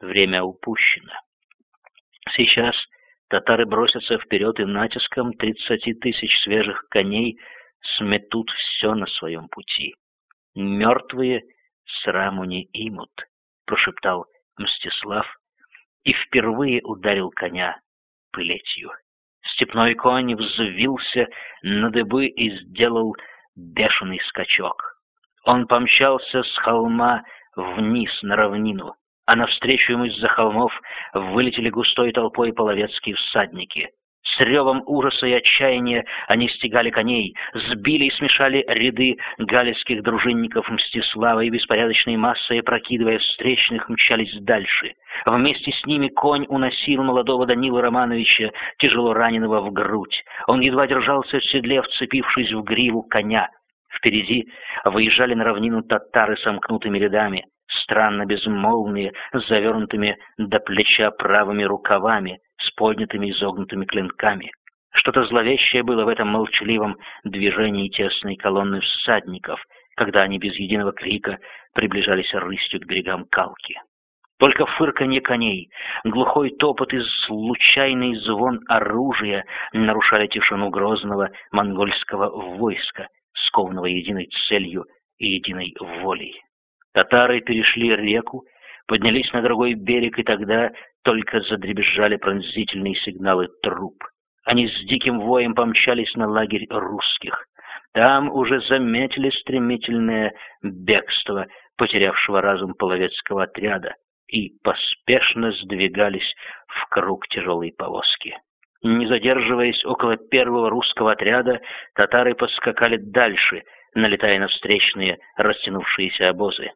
время упущено. Сейчас татары бросятся вперед и натиском тридцати тысяч свежих коней сметут все на своем пути. Мертвые сраму не имут, прошептал Мстислав и впервые ударил коня плетью. Степной конь взвился на дыбы и сделал бешеный скачок. Он помчался с холма вниз на равнину, а навстречу ему из-за холмов вылетели густой толпой половецкие всадники. С ревом ужаса и отчаяния они стегали коней, сбили и смешали ряды галицких дружинников Мстислава и беспорядочной массой, опрокидывая встречных, мчались дальше. Вместе с ними конь уносил молодого Данила Романовича, тяжело раненого в грудь. Он едва держался в седле, вцепившись в гриву коня. Впереди выезжали на равнину татары сомкнутыми рядами, странно безмолвные, с завернутыми до плеча правыми рукавами, с поднятыми изогнутыми клинками. Что-то зловещее было в этом молчаливом движении тесной колонны всадников, когда они без единого крика приближались рысью к берегам Калки. Только фырканье коней, глухой топот и случайный звон оружия нарушали тишину грозного монгольского войска, скованного единой целью и единой волей. Татары перешли реку, поднялись на другой берег, и тогда только задребезжали пронзительные сигналы труп. Они с диким воем помчались на лагерь русских. Там уже заметили стремительное бегство потерявшего разум половецкого отряда и поспешно сдвигались в круг тяжелой повозки. Не задерживаясь около первого русского отряда, татары поскакали дальше, налетая на встречные растянувшиеся обозы.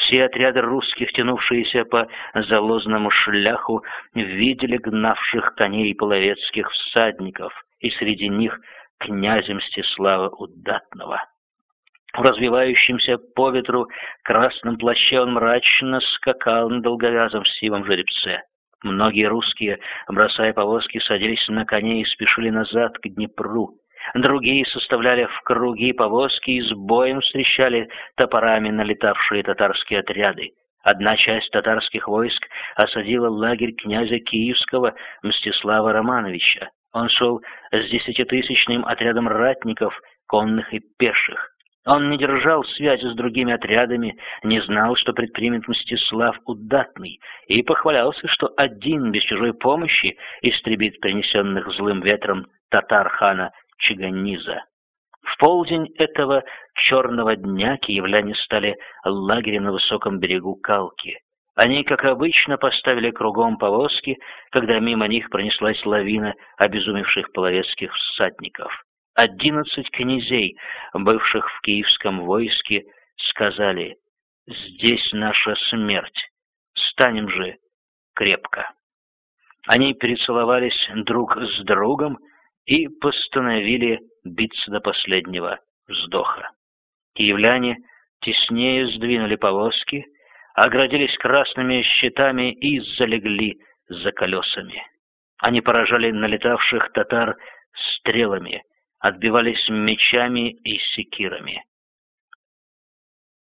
Все отряды русских, тянувшиеся по залозному шляху, видели гнавших коней половецких всадников, и среди них князя Мстислава Удатного. В развивающемся по ветру красном плаще он мрачно скакал на долговязом сивом жеребце. Многие русские, бросая повозки, садились на коней и спешили назад к Днепру. Другие составляли в круги повозки и с боем встречали топорами налетавшие татарские отряды. Одна часть татарских войск осадила лагерь князя Киевского Мстислава Романовича. Он шел с десятитысячным отрядом ратников, конных и пеших. Он не держал связи с другими отрядами, не знал, что предпримет Мстислав Удатный, и похвалялся, что один без чужой помощи истребит принесенных злым ветром татар-хана Чиганиза. В полдень этого черного дня киевляне стали лагерем на высоком берегу Калки. Они, как обычно, поставили кругом повозки, когда мимо них пронеслась лавина обезумевших половецких всадников. Одиннадцать князей, бывших в киевском войске, сказали «Здесь наша смерть, станем же крепко». Они перецеловались друг с другом и постановили биться до последнего вздоха. Киевляне теснее сдвинули повозки, оградились красными щитами и залегли за колесами. Они поражали налетавших татар стрелами, отбивались мечами и секирами.